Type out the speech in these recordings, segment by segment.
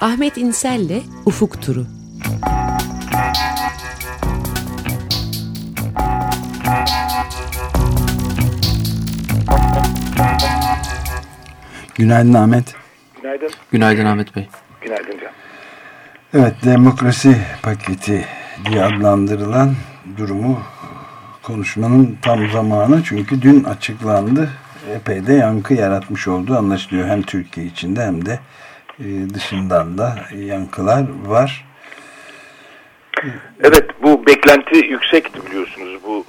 Ahmet İnsel'le Ufuk Turu. Günaydın Ahmet. Günaydın. Günaydın Ahmet Bey. Günaydın Can. Evet demokrasi paketi diye adlandırılan durumu konuşmanın tam zamanı çünkü dün açıklandı. Epey de yankı yaratmış olduğu anlaşılıyor. Hem Türkiye içinde hem de dışından da yankılar var. Evet bu beklenti yüksekti biliyorsunuz. Bu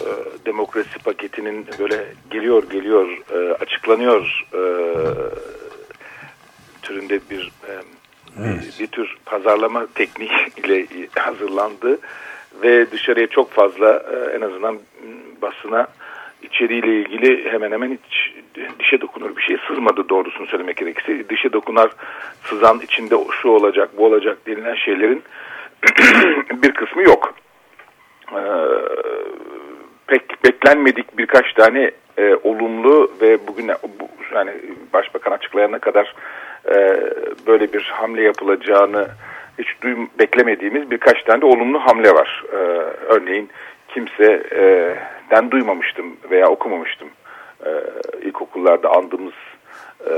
e, demokrasi paketinin böyle geliyor geliyor e, açıklanıyor e, türünde bir e, evet. bir, bir tür pazarlama tekniğiyle hazırlandı ve dışarıya çok fazla e, en azından basına içeriğiyle ilgili hemen hemen hiç dişe dokunur bir şey sızmadı doğrusunu söylemek gerekirse. Dişe dokunar sızan içinde şu olacak bu olacak denilen şeylerin bir kısmı yok. Ee, pek beklenmedik birkaç tane e, olumlu ve bugün bu, yani başbakan açıklayana kadar e, böyle bir hamle yapılacağını hiç duym beklemediğimiz birkaç tane de olumlu hamle var. Ee, örneğin kimse e, duymamıştım veya okumamıştım. Ee, ilkokullarda andığımız e,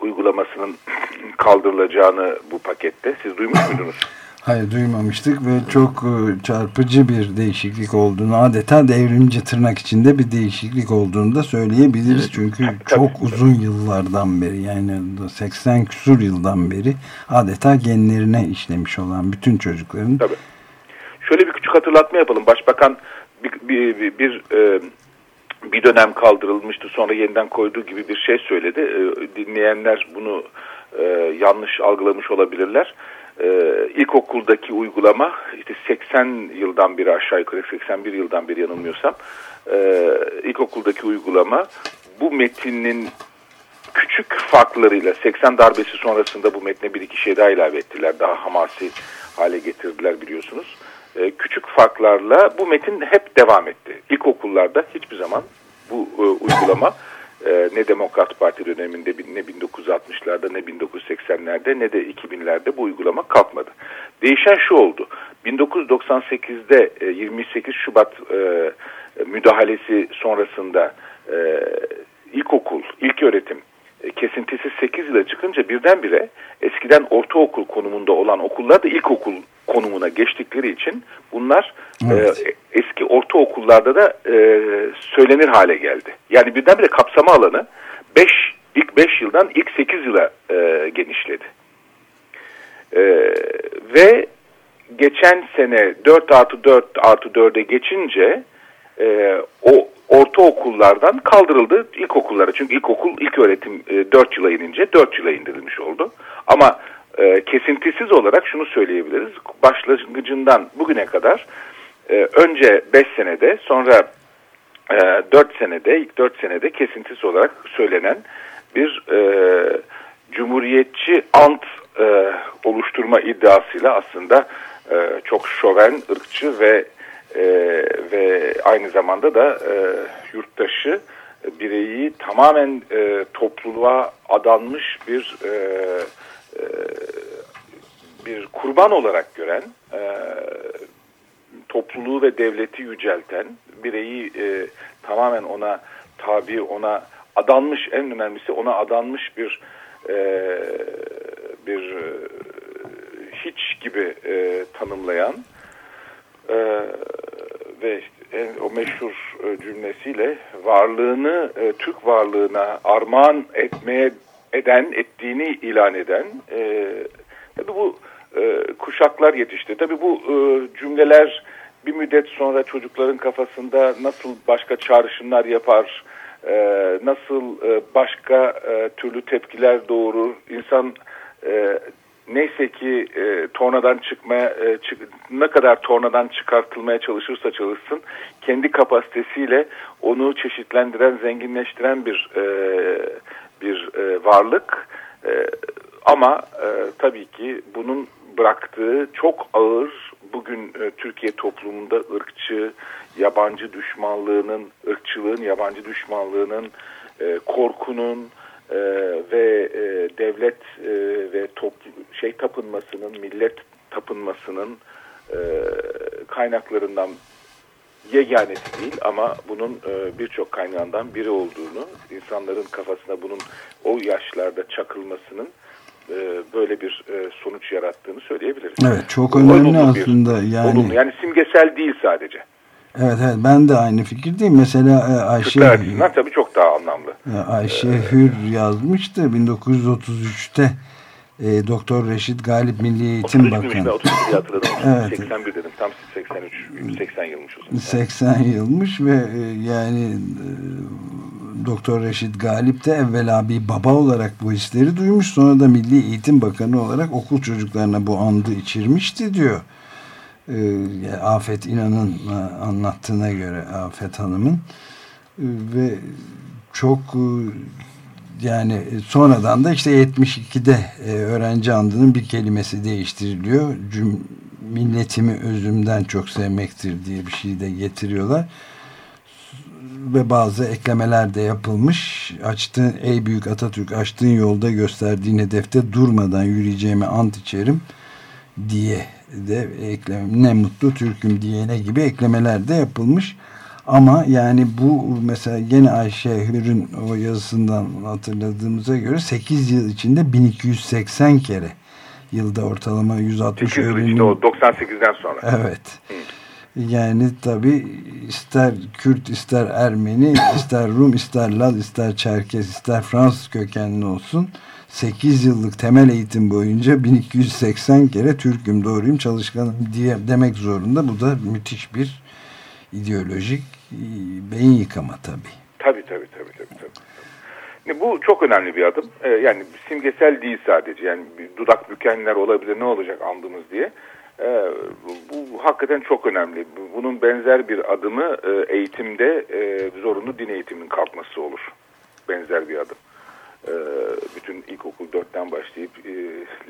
uygulamasının kaldırılacağını bu pakette. Siz duymuş muydunuz? Hayır duymamıştık ve çok e, çarpıcı bir değişiklik olduğunu adeta devrimci tırnak içinde bir değişiklik olduğunu da söyleyebiliriz. Çünkü çok uzun yıllardan beri yani 80 küsur yıldan beri adeta genlerine işlemiş olan bütün çocukların. Tabii. Küçük hatırlatma yapalım. Başbakan bir, bir, bir, bir e, bir dönem kaldırılmıştı sonra yeniden koyduğu gibi bir şey söyledi. E, dinleyenler bunu e, yanlış algılamış olabilirler. E, ilkokuldaki uygulama işte 80 yıldan beri aşağı yukarı 81 yıldan beri yanılmıyorsam e, ilkokuldaki uygulama bu metinin küçük farklarıyla 80 darbesi sonrasında bu metne bir iki şey daha ilave ettiler. Daha hamasi hale getirdiler biliyorsunuz. E, küçük farklarla bu metin hep devam etti. İlkokullarda hiçbir zaman bu e, uygulama e, ne Demokrat Parti döneminde ne 1960'larda ne 1980'lerde ne de 2000'lerde bu uygulama kalkmadı. Değişen şu oldu. 1998'de e, 28 Şubat e, müdahalesi sonrasında e, ilkokul, ilk öğretim e, kesintisi 8 yıla çıkınca birdenbire eskiden ortaokul konumunda olan okullar da ilkokul konumuna geçtikleri için bunlar evet. e, eski ortaokullarda da e, söylenir hale geldi. Yani birdenbire kapsama alanı 5 ilk 5 yıldan ilk 8 yıla e, genişledi. E, ve geçen sene 4 artı 4 artı 4'e geçince e, o ortaokullardan kaldırıldı ilkokullara. Çünkü ilkokul ilk öğretim e, 4 yıla inince 4 yıla indirilmiş oldu. Ama e, kesintisiz olarak şunu söyleyebiliriz. Başlangıcından bugüne kadar e, önce 5 senede sonra e, 4 senede ilk 4 senede kesintisiz olarak söylenen bir e, cumhuriyetçi ant e, oluşturma iddiasıyla aslında e, çok şoven, ırkçı ve e, ve aynı zamanda da e, yurttaşı bireyi tamamen e, topluluğa adanmış bir e, e, bir kurban olarak gören e, topluluğu ve devleti yücelten bireyi e, tamamen ona tabi ona adanmış en önemlisi ona adanmış bir e, bir e, hiç gibi e, tanımlayan e, ve işte, o meşhur e, cümlesiyle varlığını e, Türk varlığına armağan etmeye eden ettiğini ilan eden e, tabi bu e, kuşaklar yetişti. Tabi bu e, cümleler bir müddet sonra çocukların kafasında nasıl başka çağrışımlar yapar, e, nasıl e, başka e, türlü tepkiler doğurur, insan e, neyse ki e, tornadan çıkmaya e, çık, ne kadar tornadan çıkartılmaya çalışırsa çalışsın kendi kapasitesiyle onu çeşitlendiren zenginleştiren bir e, bir e, varlık. E, ama e, tabii ki bunun bıraktığı çok ağır bugün e, Türkiye toplumunda ırkçı yabancı düşmanlığının ırkçılığın yabancı düşmanlığının e, korkunun e, ve e, devlet e, ve toplu, şey tapınmasının, millet tapınmasının e, kaynaklarından yeganesi değil ama bunun e, birçok kaynağından biri olduğunu, insanların kafasına bunun o yaşlarda çakılmasının e, böyle bir e, sonuç yarattığını söyleyebiliriz. Evet çok önemli olumlu aslında bir, yani. Olumlu. Yani simgesel değil sadece. Evet evet ben de aynı fikirdeyim. Mesela e, Ayşe Türkler açısından tabii çok daha anlamlı. Ayşe Hür yazmıştı 1933'te e, Doktor Reşit Galip Milli Eğitim Bakanı. 33 hatırladım. Evet. 81 dedim. Tam 83, 80 yılmış o zaman. 80 yılmış ve e, yani e, Doktor Reşit Galip de evvela bir baba olarak bu hisleri duymuş. Sonra da Milli Eğitim Bakanı olarak okul çocuklarına bu andı içirmişti diyor. E, Afet İnan'ın e, anlattığına göre Afet Hanım'ın E, ve çok e, yani sonradan da işte 72'de e, öğrenci andının bir kelimesi değiştiriliyor. Cüm, milletimi özümden çok sevmektir diye bir şey de getiriyorlar. Ve bazı eklemeler de yapılmış. Açtığın, ey büyük Atatürk açtığın yolda gösterdiğin hedefte durmadan yürüyeceğime ant içerim diye de ekleme, ne mutlu Türk'üm diyene gibi eklemeler de yapılmış. Ama yani bu mesela gene Ayşe Hür'ün o yazısından hatırladığımıza göre 8 yıl içinde 1280 kere yılda ortalama 160 8 yıl ölümün. işte o 98'den sonra. Evet. Yani tabi ister Kürt, ister Ermeni, ister Rum, ister Laz, ister Çerkez, ister Fransız kökenli olsun 8 yıllık temel eğitim boyunca 1280 kere Türk'üm, doğruyum, çalışkanım diye demek zorunda. Bu da müthiş bir ideolojik e, beyin yıkama tabi. Tabii tabii tabii tabii. tabii. Şimdi Bu çok önemli bir adım. Ee, yani simgesel değil sadece. Yani dudak bükenler olabilir ne olacak andımız diye. Ee, bu, hakikaten çok önemli. Bu- Bunun benzer bir adımı e, eğitimde e, zorunlu din eğitiminin kalkması olur. Benzer bir adım. Ee, bütün ilkokul 4'ten başlayıp e,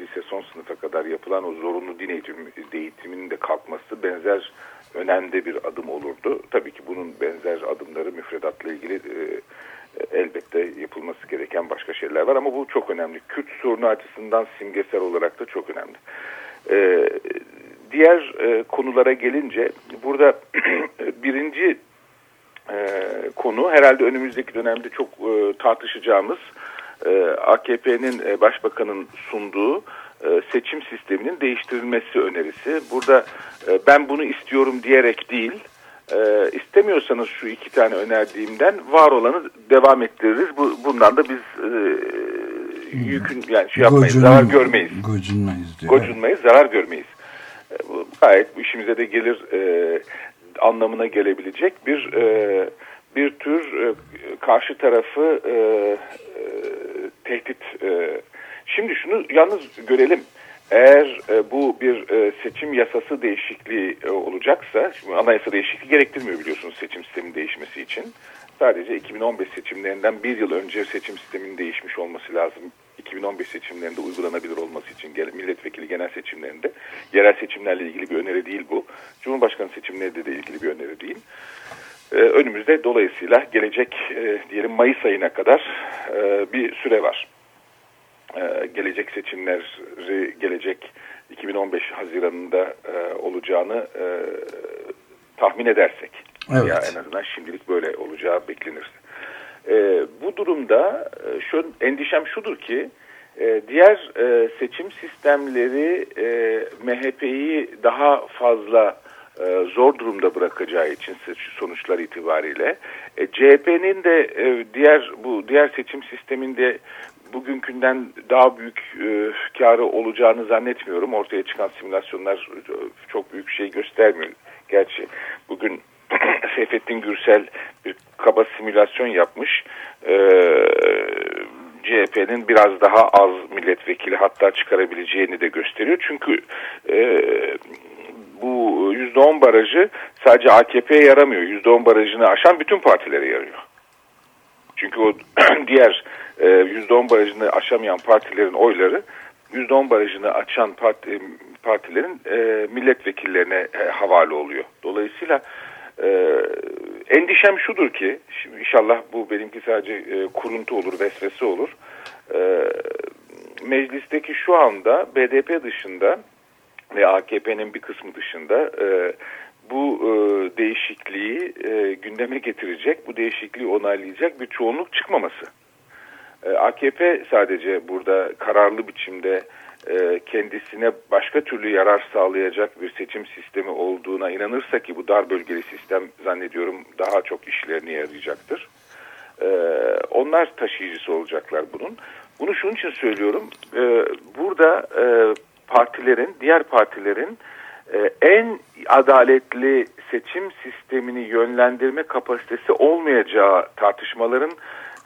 lise son sınıfa kadar yapılan o zorunlu din eğitimi, eğitiminin de kalkması benzer önemli bir adım olurdu. Tabii ki bunun benzer adımları müfredatla ilgili e, elbette yapılması gereken başka şeyler var ama bu çok önemli. Kürt sorunu açısından simgesel olarak da çok önemli. Ee, diğer e, konulara gelince burada birinci konu herhalde önümüzdeki dönemde çok tartışacağımız AKP'nin e, başbakanın sunduğu e, seçim sisteminin değiştirilmesi önerisi. Burada e, ben bunu istiyorum diyerek değil, e, istemiyorsanız şu iki tane önerdiğimden var olanı devam ettiririz. Bu, bundan da biz e, yükün yani şey yapmayız, Gocun- zarar görmeyiz. Gocunmayız diyor. Gocunmayız, zarar görmeyiz. E, bu gayet bu işimize de gelir e, anlamına gelebilecek bir e, bir tür e, karşı tarafı e, e, tehdit. E. Şimdi şunu yalnız görelim. Eğer e, bu bir e, seçim yasası değişikliği e, olacaksa, şimdi anayasa değişikliği gerektirmiyor biliyorsunuz seçim sisteminin değişmesi için. Sadece 2015 seçimlerinden bir yıl önce seçim sisteminin değişmiş olması lazım. 2015 seçimlerinde uygulanabilir olması için milletvekili genel seçimlerinde yerel seçimlerle ilgili bir öneri değil bu. Cumhurbaşkanı seçimlerinde de ilgili bir öneri değil. Ee, önümüzde dolayısıyla gelecek e, diyelim Mayıs ayına kadar e, bir süre var. Ee, gelecek seçimleri gelecek 2015 Haziran'ında e, olacağını e, tahmin edersek. Evet. Ya en azından şimdilik böyle olacağı beklenir. E, bu durumda e, şu endişem şudur ki e, diğer e, seçim sistemleri e, MHP'yi daha fazla e, zor durumda bırakacağı için sonuçlar itibariyle e, CHP'nin de e, diğer bu diğer seçim sisteminde bugünkünden daha büyük e, karı olacağını zannetmiyorum. Ortaya çıkan simülasyonlar e, çok büyük şey göstermiyor. Gerçi bugün Seyfettin Gürsel bir kaba simülasyon yapmış. Ee, CHP'nin biraz daha az milletvekili hatta çıkarabileceğini de gösteriyor. Çünkü e, bu %10 barajı sadece AKP'ye yaramıyor. %10 barajını aşan bütün partilere yarıyor. Çünkü o diğer e, %10 barajını aşamayan partilerin oyları %10 barajını açan parti, partilerin e, milletvekillerine e, havale oluyor. Dolayısıyla e, endişem şudur ki, inşallah bu benimki sadece e, kuruntu olur, vesvese olur. E, meclisteki şu anda BDP dışında ve AKP'nin bir kısmı dışında e, bu e, değişikliği e, gündeme getirecek, bu değişikliği onaylayacak bir çoğunluk çıkmaması. E, AKP sadece burada kararlı biçimde e, kendisine başka türlü yarar sağlayacak bir seçim sistemi olduğuna inanırsa ki bu dar bölgeli sistem zannediyorum daha çok işlerine yarayacaktır. E, onlar taşıyıcısı olacaklar bunun. Bunu şunun için söylüyorum. E, burada e, partilerin, diğer partilerin e, en adaletli seçim sistemini yönlendirme kapasitesi olmayacağı tartışmaların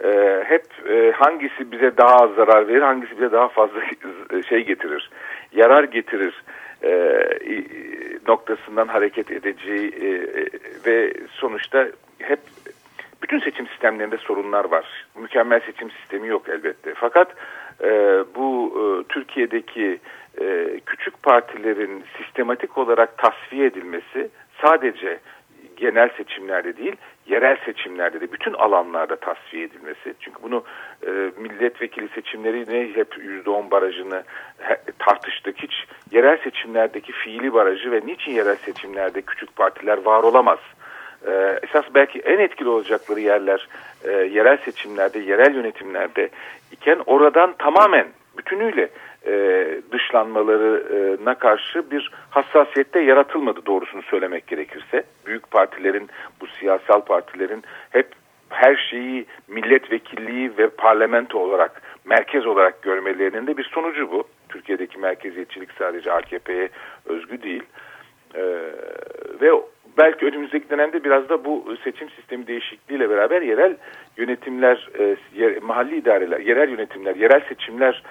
e, hep e, hangisi bize daha az zarar verir, hangisi bize daha fazla şey getirir, yarar getirir e, noktasından hareket edeceği e, ve sonuçta hep bütün seçim sistemlerinde sorunlar var. Mükemmel seçim sistemi yok elbette. Fakat e, bu e, Türkiye'deki e, küçük partilerin sistematik olarak tasfiye edilmesi sadece genel seçimlerde değil, yerel seçimlerde de bütün alanlarda tasfiye edilmesi. Çünkü bunu e, milletvekili seçimleri ne hep %10 barajını he, tartıştık. Hiç yerel seçimlerdeki fiili barajı ve niçin yerel seçimlerde küçük partiler var olamaz? E, esas belki en etkili olacakları yerler e, yerel seçimlerde, yerel yönetimlerde iken oradan tamamen bütünüyle e, dışlanmalarına karşı bir hassasiyette yaratılmadı doğrusunu söylemek gerekirse. Büyük partilerin, bu siyasal partilerin hep her şeyi milletvekilliği ve parlamento olarak, merkez olarak görmelerinin de bir sonucu bu. Türkiye'deki merkeziyetçilik sadece AKP'ye özgü değil. Ee, ve belki önümüzdeki dönemde biraz da bu seçim sistemi değişikliğiyle beraber yerel yönetimler, e, yer, mahalli idareler, yerel yönetimler, yerel seçimler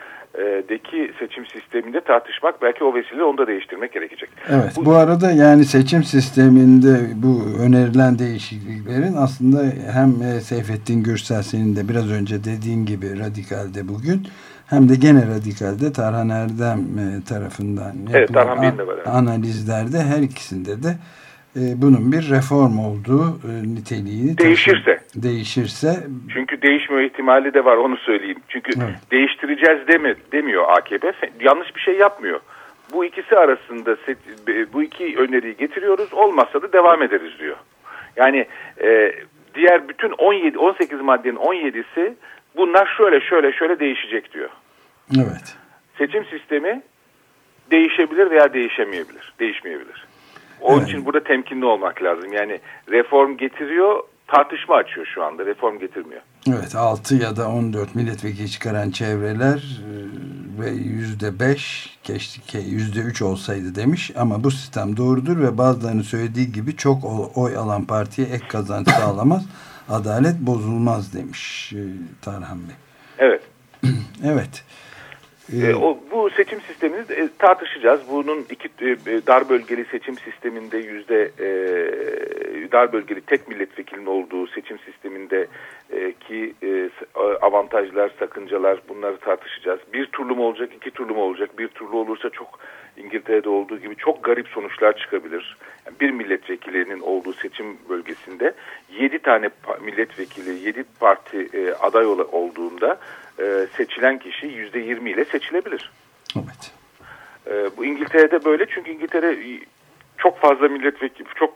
deki seçim sisteminde tartışmak belki o vesileyle onu da değiştirmek gerekecek. Evet bu, bu arada yani seçim sisteminde bu önerilen değişikliklerin aslında hem e, Seyfettin Gürsel senin de biraz önce dediğin gibi radikalde bugün hem de gene radikalde Tarhan Erdem e, tarafından evet, Tarhan analizlerde her ikisinde de e, bunun bir reform olduğu e, niteliğini değişirse. değişirse çünkü değişme ihtimali de var onu söyleyeyim. Çünkü evet. değiştireceğiz deme, demiyor AKP yanlış bir şey yapmıyor. Bu ikisi arasında bu iki öneriyi getiriyoruz olmazsa da devam ederiz diyor. Yani e, diğer bütün 17 18 maddenin 17'si bunlar şöyle şöyle şöyle değişecek diyor. Evet. Seçim sistemi değişebilir veya değişemeyebilir değişmeyebilir onun evet. için burada temkinli olmak lazım. Yani reform getiriyor, tartışma açıyor şu anda. Reform getirmiyor. Evet 6 ya da 14 milletvekili çıkaran çevreler e, ve yüzde beş keşke yüzde üç olsaydı demiş ama bu sistem doğrudur ve bazılarının söylediği gibi çok oy alan partiye ek kazanç sağlamaz adalet bozulmaz demiş e, Tarhan Bey. Evet. evet. E, o, bu seçim sistemini e, tartışacağız. Bunun iki e, e, dar bölgeli seçim sisteminde yüzde e, dar bölgeli tek milletvekilinin olduğu seçim sisteminde e, ki e, avantajlar, sakıncalar bunları tartışacağız. Bir turlu mu olacak, iki turlu mu olacak? Bir turlu olursa çok İngiltere'de olduğu gibi çok garip sonuçlar çıkabilir. Yani bir milletvekilinin olduğu seçim bölgesinde yedi tane milletvekili, yedi parti e, aday olduğunda e, seçilen kişi yüzde yirmi ile seçilebilir. Evet. E, bu İngiltere'de böyle çünkü İngiltere çok fazla milletvekili, çok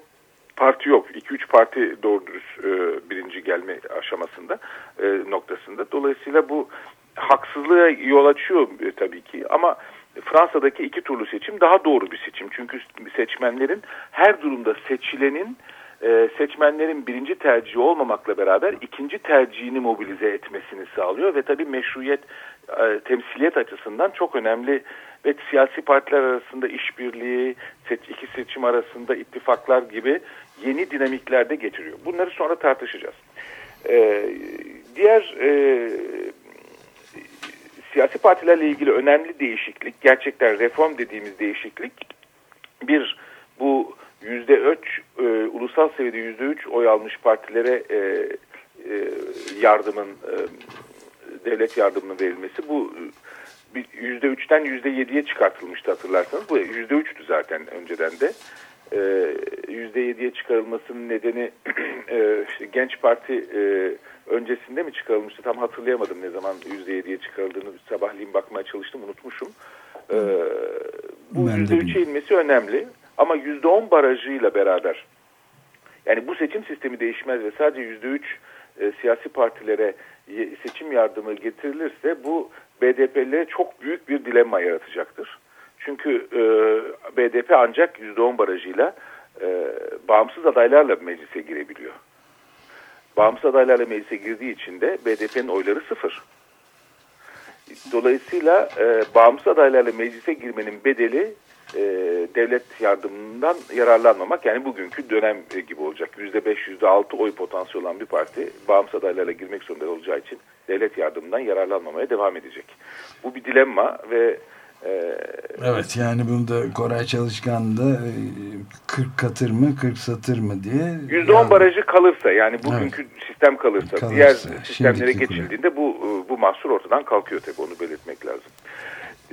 parti yok. 2-3 parti doğru dürüst e, birinci gelme aşamasında e, noktasında. Dolayısıyla bu haksızlığa yol açıyor e, tabii ki ama Fransa'daki iki turlu seçim daha doğru bir seçim. Çünkü seçmenlerin her durumda seçilenin e, seçmenlerin birinci tercihi olmamakla beraber ikinci tercihini mobilize etmesini sağlıyor ve tabii meşruiyet e, temsiliyet açısından çok önemli ve siyasi partiler arasında işbirliği, iki seçim arasında ittifaklar gibi yeni dinamiklerde getiriyor. Bunları sonra tartışacağız. E, diğer e, siyasi partilerle ilgili önemli değişiklik, gerçekten reform dediğimiz değişiklik bir bu yüzde üç e, ulusal seviyede yüzde üç oy almış partilere e, e, yardımın e, devlet yardımının verilmesi. Bu yüzde üçten yüzde yediye çıkartılmıştı hatırlarsanız. Bu yüzde üçtü zaten önceden de. %7'ye çıkarılmasının nedeni e, işte Genç Parti e, öncesinde mi çıkarılmıştı? Tam hatırlayamadım ne zaman %7'ye çıkarıldığını. Sabahleyin bakmaya çalıştım unutmuşum. E, bu %3'e inmesi önemli ama %10 barajıyla beraber yani bu seçim sistemi değişmez ve sadece %3 e, siyasi partilere seçim yardımı getirilirse bu BDP'lilere çok büyük bir dilemma yaratacaktır. Çünkü e, BDP ancak %10 barajıyla e, bağımsız adaylarla meclise girebiliyor. Bağımsız adaylarla meclise girdiği için de BDP'nin oyları sıfır. Dolayısıyla e, bağımsız adaylarla meclise girmenin bedeli e, devlet yardımından yararlanmamak yani bugünkü dönem e, gibi olacak. %5, %6 oy potansiyeli olan bir parti bağımsız adaylarla girmek zorunda olacağı için devlet yardımından yararlanmamaya devam edecek. Bu bir dilemma ve ee, evet yani bunu da Koray Çalışkan da 40 e, katır mı 40 satır mı diye. %10 yani, barajı kalırsa yani bugünkü evet. sistem kalırsa, kalırsa diğer sistemlere geçildiğinde bu e, bu mahsur ortadan kalkıyor tabii onu belirtmek lazım.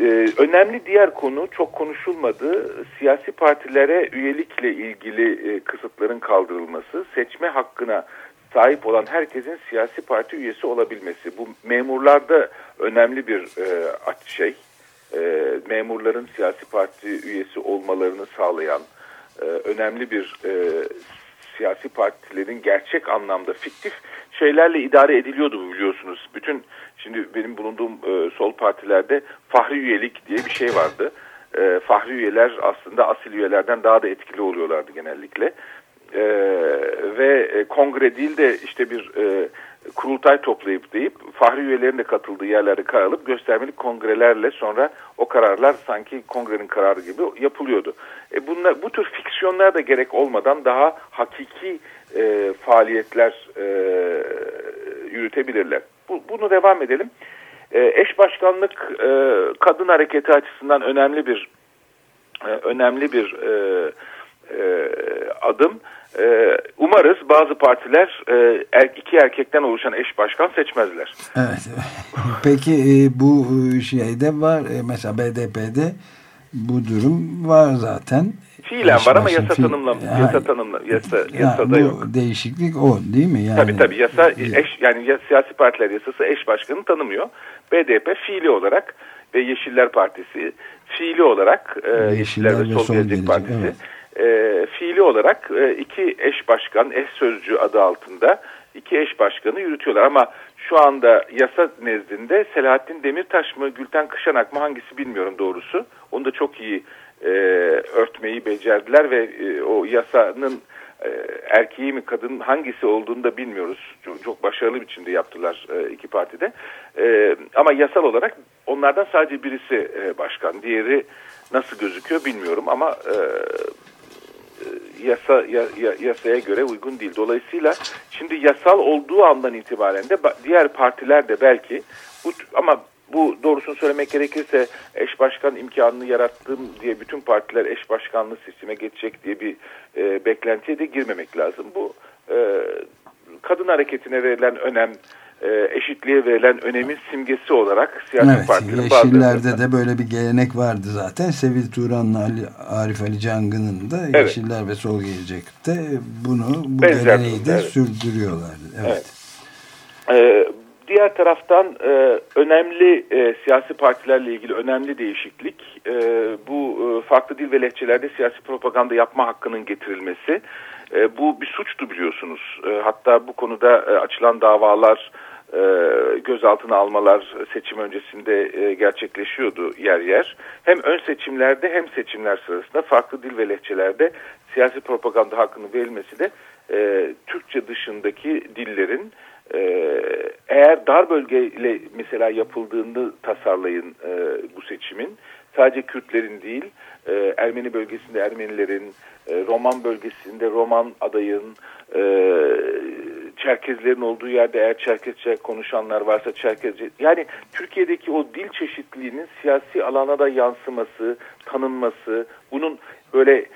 Ee, önemli diğer konu çok konuşulmadı. Siyasi partilere üyelikle ilgili e, kısıtların kaldırılması, seçme hakkına sahip olan herkesin siyasi parti üyesi olabilmesi. Bu memurlarda önemli bir e, şey, e, memurların siyasi parti üyesi olmalarını sağlayan e, önemli bir e, siyasi partilerin gerçek anlamda fiktif şeylerle idare ediliyordu biliyorsunuz. Bütün şimdi benim bulunduğum e, sol partilerde fahri üyelik diye bir şey vardı. E, fahri üyeler aslında asil üyelerden daha da etkili oluyorlardı genellikle. E, ve e, kongre değil de işte bir e, kurultay toplayıp deyip fahri üyelerin de katıldığı yerlerde karar alıp göstermelik kongrelerle sonra o kararlar sanki kongrenin kararı gibi yapılıyordu. E bunlar, bu tür fiksiyonlar da gerek olmadan daha hakiki e, faaliyetler e, yürütebilirler. Bu, bunu devam edelim. E, eş başkanlık e, kadın hareketi açısından önemli bir e, önemli bir e, e, adım. Ee, umarız bazı partiler e, er, iki erkekten oluşan eş başkan seçmezler. Evet. Peki e, bu şeyde var e, mesela BDP'de bu durum var zaten. Fiilen var ama yasa tanımla yasa tanımla yasa yasada yani yok. değişiklik o değil mi? Yani, tabii tabii yasa eş yani ya, siyasi partiler yasası eş başkanı tanımıyor. BDP fiili olarak ve Yeşiller Partisi fiili olarak e, Yeşiller, Yeşiller ve Sol, Sol Gelecek, Gelecek Partisi evet e, fiili olarak e, iki eş başkan, eş sözcü adı altında iki eş başkanı yürütüyorlar. Ama şu anda yasa nezdinde Selahattin Demirtaş mı, Gülten Kışanak mı hangisi bilmiyorum doğrusu. Onu da çok iyi e, örtmeyi becerdiler ve e, o yasanın e, erkeği mi kadın hangisi olduğunu da bilmiyoruz. Çok, çok başarılı biçimde yaptılar e, iki partide. E, ama yasal olarak onlardan sadece birisi e, başkan. Diğeri nasıl gözüküyor bilmiyorum ama e, yasa ya, yasaya göre uygun değil. Dolayısıyla şimdi yasal olduğu andan itibaren de diğer partiler de belki bu ama bu doğrusunu söylemek gerekirse eş başkan imkanını yarattım diye bütün partiler eş başkanlığı sisteme geçecek diye bir e, beklentiye de girmemek lazım. Bu e, kadın hareketine verilen önem e, eşitliğe verilen önemin simgesi olarak siyasi evet, partilerin Yeşillerde de böyle bir gelenek vardı zaten. Sevil Turan'la Ali, Arif Ali Cangı'nın da evet. Yeşiller ve Sol Gelecek'te bunu bu Benzer geleneği de evet. sürdürüyorlardı. Evet. evet. Ee, diğer taraftan e, önemli e, siyasi partilerle ilgili önemli değişiklik e, bu e, farklı dil ve lehçelerde siyasi propaganda yapma hakkının getirilmesi. E, bu bir suçtu biliyorsunuz. E, hatta bu konuda e, açılan davalar e, gözaltına almalar seçim öncesinde e, gerçekleşiyordu yer yer. Hem ön seçimlerde hem seçimler sırasında farklı dil ve lehçelerde siyasi propaganda hakkının verilmesi de e, Türkçe dışındaki dillerin e, eğer dar bölgeyle mesela yapıldığını tasarlayın e, bu seçimin. Sadece Kürtlerin değil e, Ermeni bölgesinde Ermenilerin e, Roman bölgesinde Roman adayın e, Çerkezlerin olduğu yerde eğer Çerkezce konuşanlar varsa Çerkezce yani Türkiye'deki o dil çeşitliliğinin siyasi alana da yansıması, tanınması, bunun böyle e,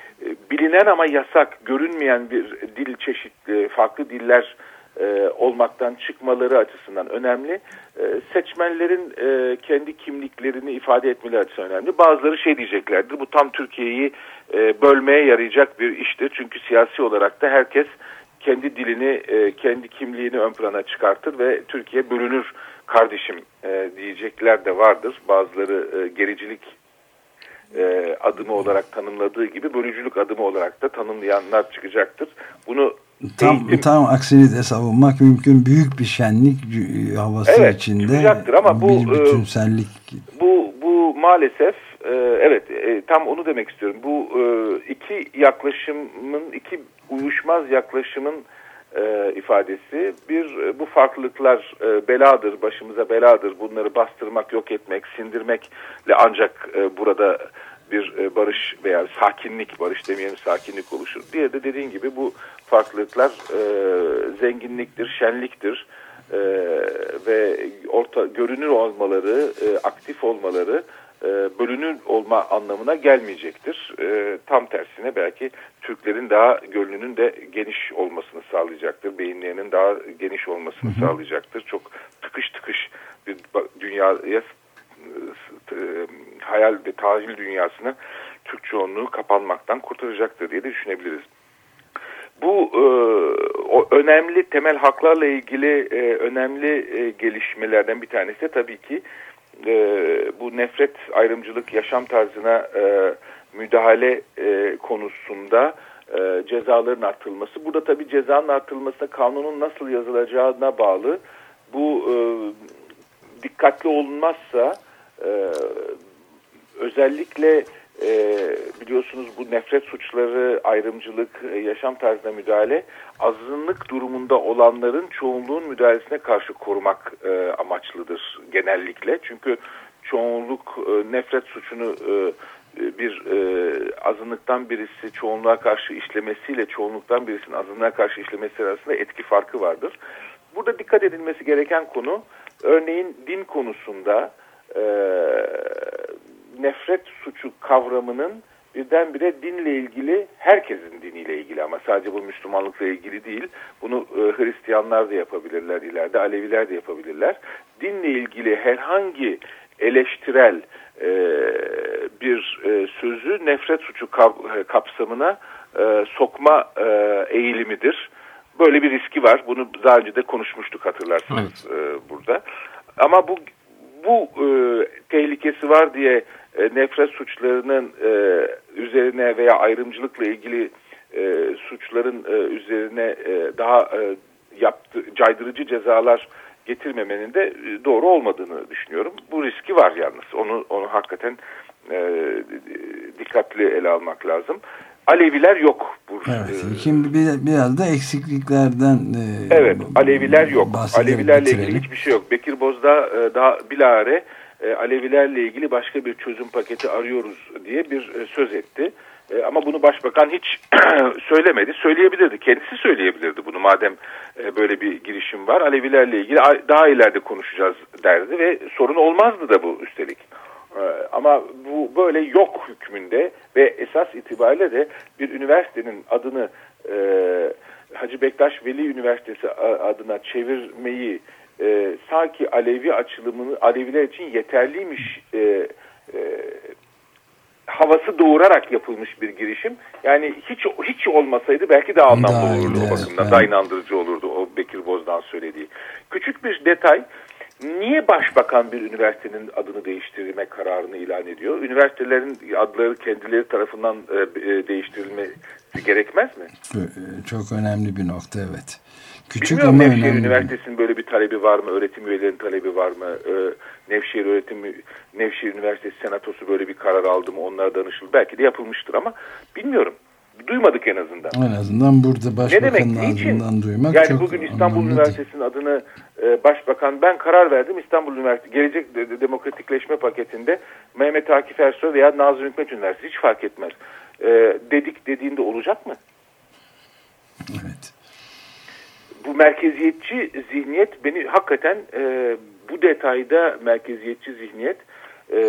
bilinen ama yasak, görünmeyen bir dil çeşitli, farklı diller e, olmaktan çıkmaları açısından önemli. E, seçmenlerin e, kendi kimliklerini ifade etmeleri açısından önemli. Bazıları şey diyeceklerdir, bu tam Türkiye'yi e, bölmeye yarayacak bir iştir. Çünkü siyasi olarak da herkes kendi dilini, e, kendi kimliğini ön plana çıkartır ve Türkiye bölünür kardeşim e, diyecekler de vardır. Bazıları e, gericilik e, adımı olarak tanımladığı gibi bölücülük adımı olarak da tanımlayanlar çıkacaktır. Bunu tam eğitim, tam aksini de savunmak mümkün. Büyük bir şenlik havası evet, içinde ama bu bir e, bütünsellik. Bu bu maalesef e, evet e, tam onu demek istiyorum. Bu iki yaklaşımın iki uyuşmaz yaklaşımın e, ifadesi. Bir bu farklılıklar e, beladır, başımıza beladır. Bunları bastırmak, yok etmek, sindirmekle ancak e, burada bir e, barış veya sakinlik, barış demeyelim sakinlik oluşur. Diye de dediğin gibi bu farklılıklar e, zenginliktir, şenliktir e, ve orta görünür olmaları, e, aktif olmaları e, bölünür olma anlamına gelmeyecektir. E, tam tersine belki Türklerin daha gönlünün de geniş olmasını sağlayacaktır. Beyinlerinin daha geniş olmasını hı hı. sağlayacaktır. Çok tıkış tıkış bir dünyaya e, hayal ve tahil dünyasını Türk çoğunluğu kapanmaktan kurtaracaktır diye de düşünebiliriz. Bu e, o önemli temel haklarla ilgili e, önemli e, gelişmelerden bir tanesi de tabii ki e, bu nefret, ayrımcılık, yaşam tarzına e, müdahale e, konusunda e, cezaların artırılması. Burada tabii cezanın artırılması kanunun nasıl yazılacağına bağlı. Bu e, dikkatli olunmazsa e, özellikle e, biliyorsunuz bu nefret suçları, ayrımcılık, e, yaşam tarzına müdahale azınlık durumunda olanların çoğunluğun müdahalesine karşı korumak e, amaçlıdır genellikle. Çünkü çoğunluk e, nefret suçunu e, bir e, azınlıktan birisi çoğunluğa karşı işlemesiyle çoğunluktan birisinin azınlığa karşı işlemesi arasında etki farkı vardır. Burada dikkat edilmesi gereken konu örneğin din konusunda e, nefret suçu kavramının birdenbire dinle ilgili herkesin diniyle ilgili ama sadece bu Müslümanlıkla ilgili değil. Bunu e, Hristiyanlar da yapabilirler ileride, Aleviler de yapabilirler. Dinle ilgili herhangi eleştirel e, bir e, sözü nefret suçu e, kapsamına e, sokma e, eğilimidir. Böyle bir riski var. Bunu daha önce de konuşmuştuk hatırlarsınız evet. e, burada. Ama bu bu e, tehlikesi var diye e, nefret suçlarının e, üzerine veya ayrımcılıkla ilgili e, suçların e, üzerine e, daha e, yaptı, caydırıcı cezalar getirmemenin de e, doğru olmadığını düşünüyorum. Bu riski var yalnız. Onu onu hakikaten e, dikkatli ele almak lazım. Aleviler yok. Bu, evet, e, şimdi bir, biraz da eksikliklerden e, Evet, Aleviler yok. Alevilerle bitirelim. ilgili hiçbir şey yok. Bekir Bozdağ e, daha bilahare e, Alevilerle ilgili başka bir çözüm paketi arıyoruz diye bir e, söz etti. E, ama bunu başbakan hiç söylemedi. Söyleyebilirdi. Kendisi söyleyebilirdi bunu madem e, böyle bir girişim var. Alevilerle ilgili daha ileride konuşacağız derdi ve sorun olmazdı da bu üstelik. E, ama bu böyle yok hükmünde ve esas itibariyle de bir üniversitenin adını e, Hacı Bektaş Veli Üniversitesi adına çevirmeyi e, sanki Alevi açılımını Aleviler için yeterliymiş e, e, havası doğurarak yapılmış bir girişim. Yani hiç hiç olmasaydı belki daha anlamlı olurdu o bakımdan. Evet. Daha inandırıcı olurdu o Bekir Boz'dan söylediği. Küçük bir detay. Niye başbakan bir üniversitenin adını değiştirme kararını ilan ediyor? Üniversitelerin adları kendileri tarafından e, e değiştirilmesi gerekmez mi? Çok önemli bir nokta evet. Küçük Bilmiyorum ama Nevşehir önemli. Üniversitesi'nin böyle bir talebi var mı? Öğretim üyelerinin talebi var mı? Ee, Nevşehir Öğretim Nevşehir Üniversitesi Senatosu böyle bir karar aldı mı? Onlara danışıldı. Belki de yapılmıştır ama bilmiyorum. Duymadık en azından. En azından burada başbakanın ağzından duymak yani çok bugün İstanbul Üniversitesi'nin adını e, başbakan ben karar verdim İstanbul Üniversitesi gelecek demokratikleşme paketinde Mehmet Akif Ersoy veya Nazım Hikmet Üniversitesi hiç fark etmez. E, dedik dediğinde olacak mı? Evet bu merkeziyetçi zihniyet beni hakikaten e, bu detayda merkeziyetçi zihniyet e,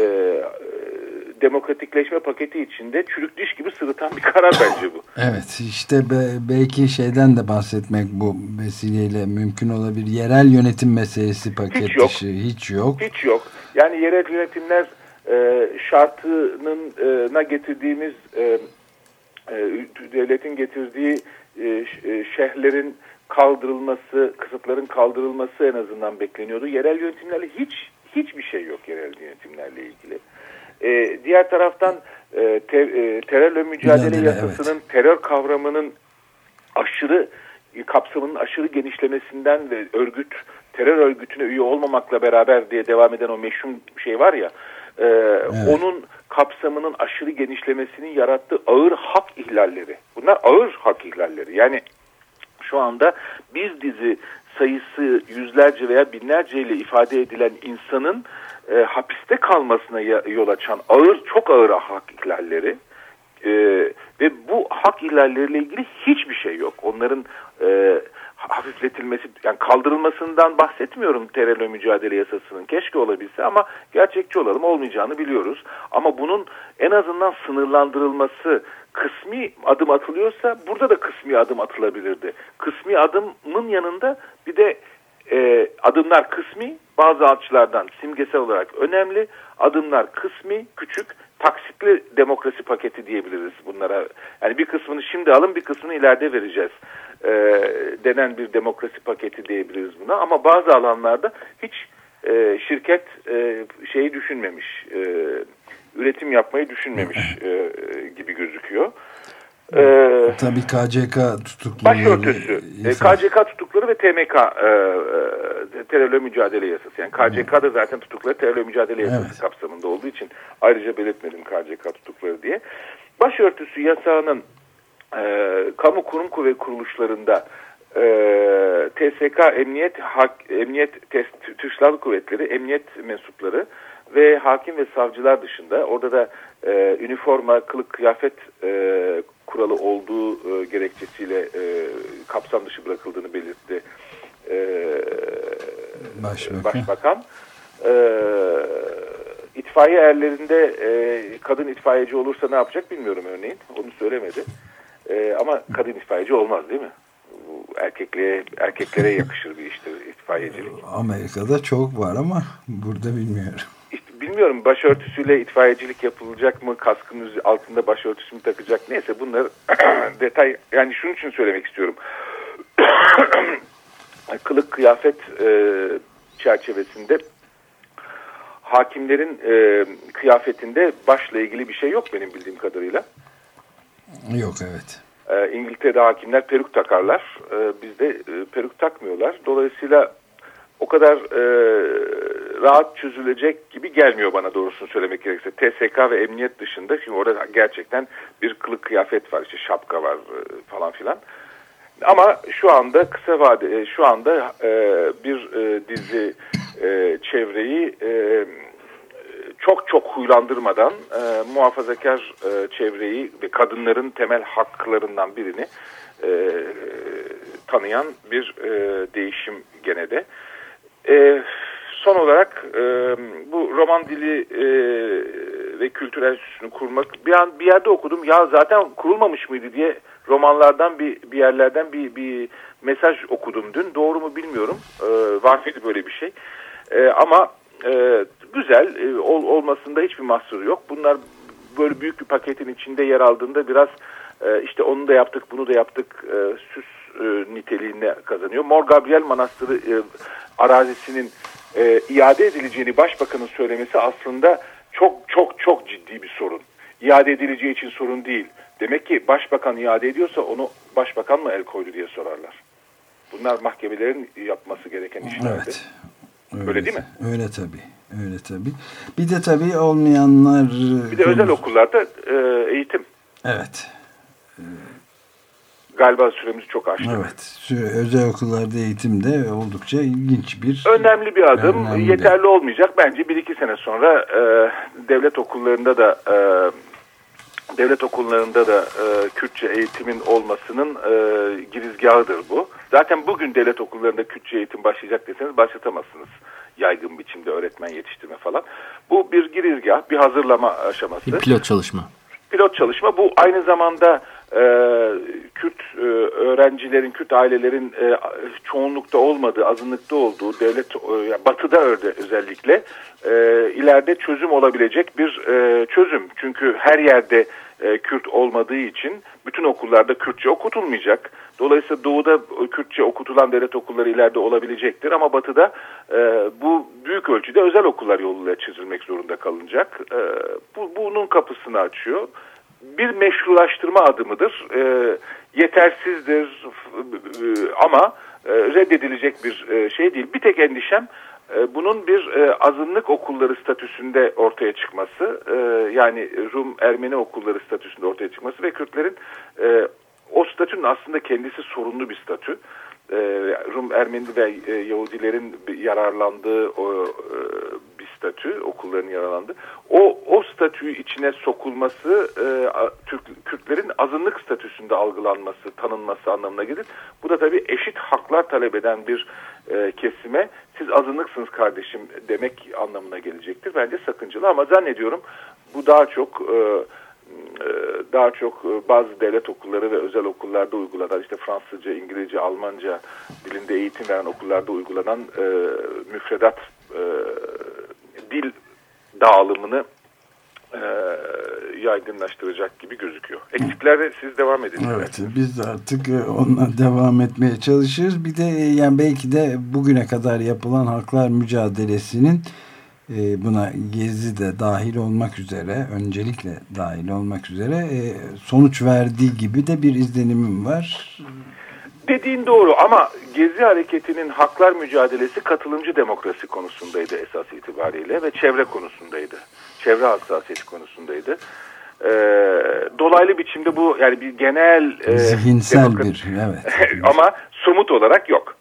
demokratikleşme paketi içinde çürük diş gibi sırıtan bir karar bence bu. Evet işte be, belki şeyden de bahsetmek bu vesileyle mümkün olabilir. Yerel yönetim meselesi paket hiç yok. dışı hiç yok. Hiç yok. Yani yerel yönetimler e, şartının e, na getirdiğimiz e, e, devletin getirdiği e, e, şehirlerin kaldırılması, kısıtların kaldırılması en azından bekleniyordu. Yerel yönetimlerle hiç hiçbir şey yok yerel yönetimlerle ilgili. E, diğer taraftan e, te, e, terörle mücadele Mücadele, yasasının evet. terör kavramının aşırı kapsamının aşırı genişlemesinden ve örgüt terör örgütüne üye olmamakla beraber diye devam eden o meşhur şey var ya e, evet. onun kapsamının aşırı genişlemesinin yarattığı ağır hak ihlalleri. Bunlar ağır hak ihlalleri. Yani şu anda bir dizi sayısı yüzlerce veya binlerce ile ifade edilen insanın e, hapiste kalmasına yol açan ağır, çok ağır hak ihlalleri e, ve bu hak ihlalleriyle ilgili hiçbir şey yok. Onların e, hafifletilmesi, yani kaldırılmasından bahsetmiyorum terörle mücadele yasasının. Keşke olabilse ama gerçekçi olalım olmayacağını biliyoruz. Ama bunun en azından sınırlandırılması, kısmi adım atılıyorsa burada da kısmi adım atılabilirdi. Kısmi adımın yanında bir de e, adımlar kısmi bazı açılardan simgesel olarak önemli. Adımlar kısmi, küçük, taksitli demokrasi paketi diyebiliriz bunlara. Yani bir kısmını şimdi alın bir kısmını ileride vereceğiz e, denen bir demokrasi paketi diyebiliriz buna. Ama bazı alanlarda hiç e, şirket e, şeyi düşünmemiş, e, üretim yapmayı düşünmemiş e, gibi gözüküyor. Ee, Tabii KCK tutukları. Başörtüsü. E, KCK tutukları ve TMK e, e, terörle mücadele yasası. Yani KCK da zaten tutukları terörle mücadele yasası evet. kapsamında olduğu için ayrıca belirtmedim KCK tutukları diye. Başörtüsü yasağının e, kamu kurum ve kuruluşlarında e, TSK, Emniyet, Hak, Emniyet, Türk Silahlı Kuvvetleri, Emniyet mensupları ve hakim ve savcılar dışında orada da e, üniforma, kılık, kıyafet e, kuralı olduğu e, gerekçesiyle e, kapsam dışı bırakıldığını belirtti e, Başbakan. Başbakan. E, itfaiye erlerinde e, kadın itfaiyeci olursa ne yapacak bilmiyorum örneğin. Onu söylemedi. E, ama kadın itfaiyeci olmaz değil mi? Erkekliğe, erkeklere yakışır bir iştir itfaiyecilik. Amerika'da çok var ama burada bilmiyorum bilmiyorum başörtüsüyle itfaiyecilik yapılacak mı? Kaskın altında başörtüsü mü takacak? Neyse bunlar detay yani şunun için söylemek istiyorum. Kılık kıyafet e, çerçevesinde hakimlerin e, kıyafetinde başla ilgili bir şey yok benim bildiğim kadarıyla. Yok evet. E, İngiltere'de hakimler peruk takarlar. E, bizde e, peruk takmıyorlar. Dolayısıyla o kadar e, rahat çözülecek gibi gelmiyor bana doğrusunu söylemek gerekirse. TSK ve emniyet dışında şimdi orada gerçekten bir kılık kıyafet var işte şapka var e, falan filan. Ama şu anda kısa vade e, şu anda e, bir e, dizi e, çevreyi e, çok çok huylandırmadan e, muhafazakar e, çevreyi ve kadınların temel haklarından birini e, tanıyan bir e, değişim gene de. E, son olarak e, bu roman dili e, ve kültür enstitüsünü kurmak bir an bir yerde okudum ya zaten kurulmamış mıydı diye romanlardan bir bir yerlerden bir bir mesaj okudum dün. Doğru mu bilmiyorum. E, var mıydı böyle bir şey? E, ama e, güzel e, ol, olmasında hiçbir mahsur yok. Bunlar böyle büyük bir paketin içinde yer aldığında biraz e, işte onu da yaptık bunu da yaptık e, süs e, niteliğinde kazanıyor. Mor Gabriel Manastırı e, arazisinin e, iade edileceğini başbakanın söylemesi aslında çok çok çok ciddi bir sorun. İade edileceği için sorun değil. Demek ki başbakan iade ediyorsa onu başbakan mı el koydu diye sorarlar. Bunlar mahkemelerin yapması gereken işler. Evet. Öyle, öyle değil mi? Öyle tabii. Öyle tabii. Bir de tabii olmayanlar... Bir de özel okullarda e, eğitim. Evet. Galiba süremiz çok aştı. Evet. Özel okullarda eğitimde oldukça ilginç bir... Önemli bir adım. Önemli. Yeterli olmayacak. Bence bir iki sene sonra e, devlet okullarında da e, devlet okullarında da e, Kürtçe eğitimin olmasının e, girizgahıdır bu. Zaten bugün devlet okullarında Kürtçe eğitim başlayacak deseniz başlatamazsınız. yaygın biçimde öğretmen yetiştirme falan. Bu bir girizgah, bir hazırlama aşaması. Bir pilot çalışma. Pilot çalışma. Bu aynı zamanda e, Kürt öğrencilerin, Kürt ailelerin e, çoğunlukta olmadığı, azınlıkta olduğu, devlet e, batıda öyle özellikle e, ileride çözüm olabilecek bir e, çözüm. Çünkü her yerde e, Kürt olmadığı için bütün okullarda Kürtçe okutulmayacak. Dolayısıyla doğuda Kürtçe okutulan devlet okulları ileride olabilecektir ama batıda e, bu büyük ölçüde özel okullar yoluyla çizilmek zorunda kalınacak. E, bu, bunun kapısını açıyor. Bir meşrulaştırma adımıdır. E, yetersizdir e, ama e, reddedilecek bir e, şey değil. Bir tek endişem e, bunun bir e, azınlık okulları statüsünde ortaya çıkması e, yani Rum Ermeni okulları statüsünde ortaya çıkması ve Kürtlerin o statünün aslında kendisi sorunlu bir statü. Rum Ermeni ve Yahudilerin yararlandığı bir statü, okulların yararlandığı. O, o statüyü içine sokulması Türk, Kürtlerin azınlık statüsünde algılanması, tanınması anlamına gelir. Bu da tabii eşit haklar talep eden bir e, kesime siz azınlıksınız kardeşim demek anlamına gelecektir. Bence sakıncalı ama zannediyorum bu daha çok e, e daha çok e, bazı devlet okulları ve özel okullarda uygulanan işte Fransızca, İngilizce, Almanca dilinde eğitim veren okullarda uygulanan e, müfredat e, dil dağılımını e, yaygınlaştıracak gibi gözüküyor. Eksiklerle siz devam edin. Evet biz de artık e, onunla devam etmeye çalışırız. Bir de e, yani belki de bugüne kadar yapılan haklar mücadelesinin e, buna Gezi de dahil olmak üzere öncelikle dahil olmak üzere sonuç verdiği gibi de bir izlenimim var. Dediğin doğru ama Gezi hareketinin haklar mücadelesi katılımcı demokrasi konusundaydı esas itibariyle ve çevre konusundaydı. Çevre hassasiyeti konusundaydı. Ee, dolaylı biçimde bu yani bir genel e, zihinsel bir evet. ama somut olarak yok.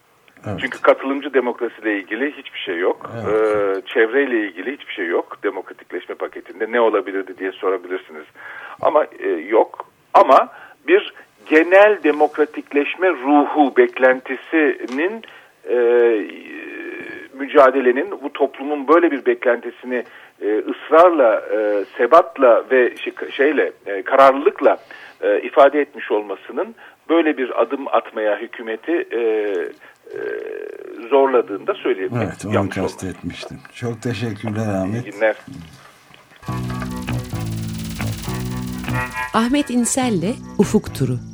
Evet. Çünkü katılımcı demokrasiyle ilgili hiçbir şey yok. Evet. Ee, çevreyle ilgili hiçbir şey yok. Demokratikleşme paketinde ne olabilirdi diye sorabilirsiniz. Ama e, yok. Ama bir genel demokratikleşme ruhu beklentisinin e, mücadelenin bu toplumun böyle bir beklentisini e, ısrarla, e, sebatla ve şey, şeyle e, kararlılıkla e, ifade etmiş olmasının böyle bir adım atmaya hükümeti e, e, zorladığında söyleyebilirim. Evet, onu kastetmiştim. Çok teşekkürler Ahmet. İyi günler. Ahmet İnsel'le Ufuk Turu.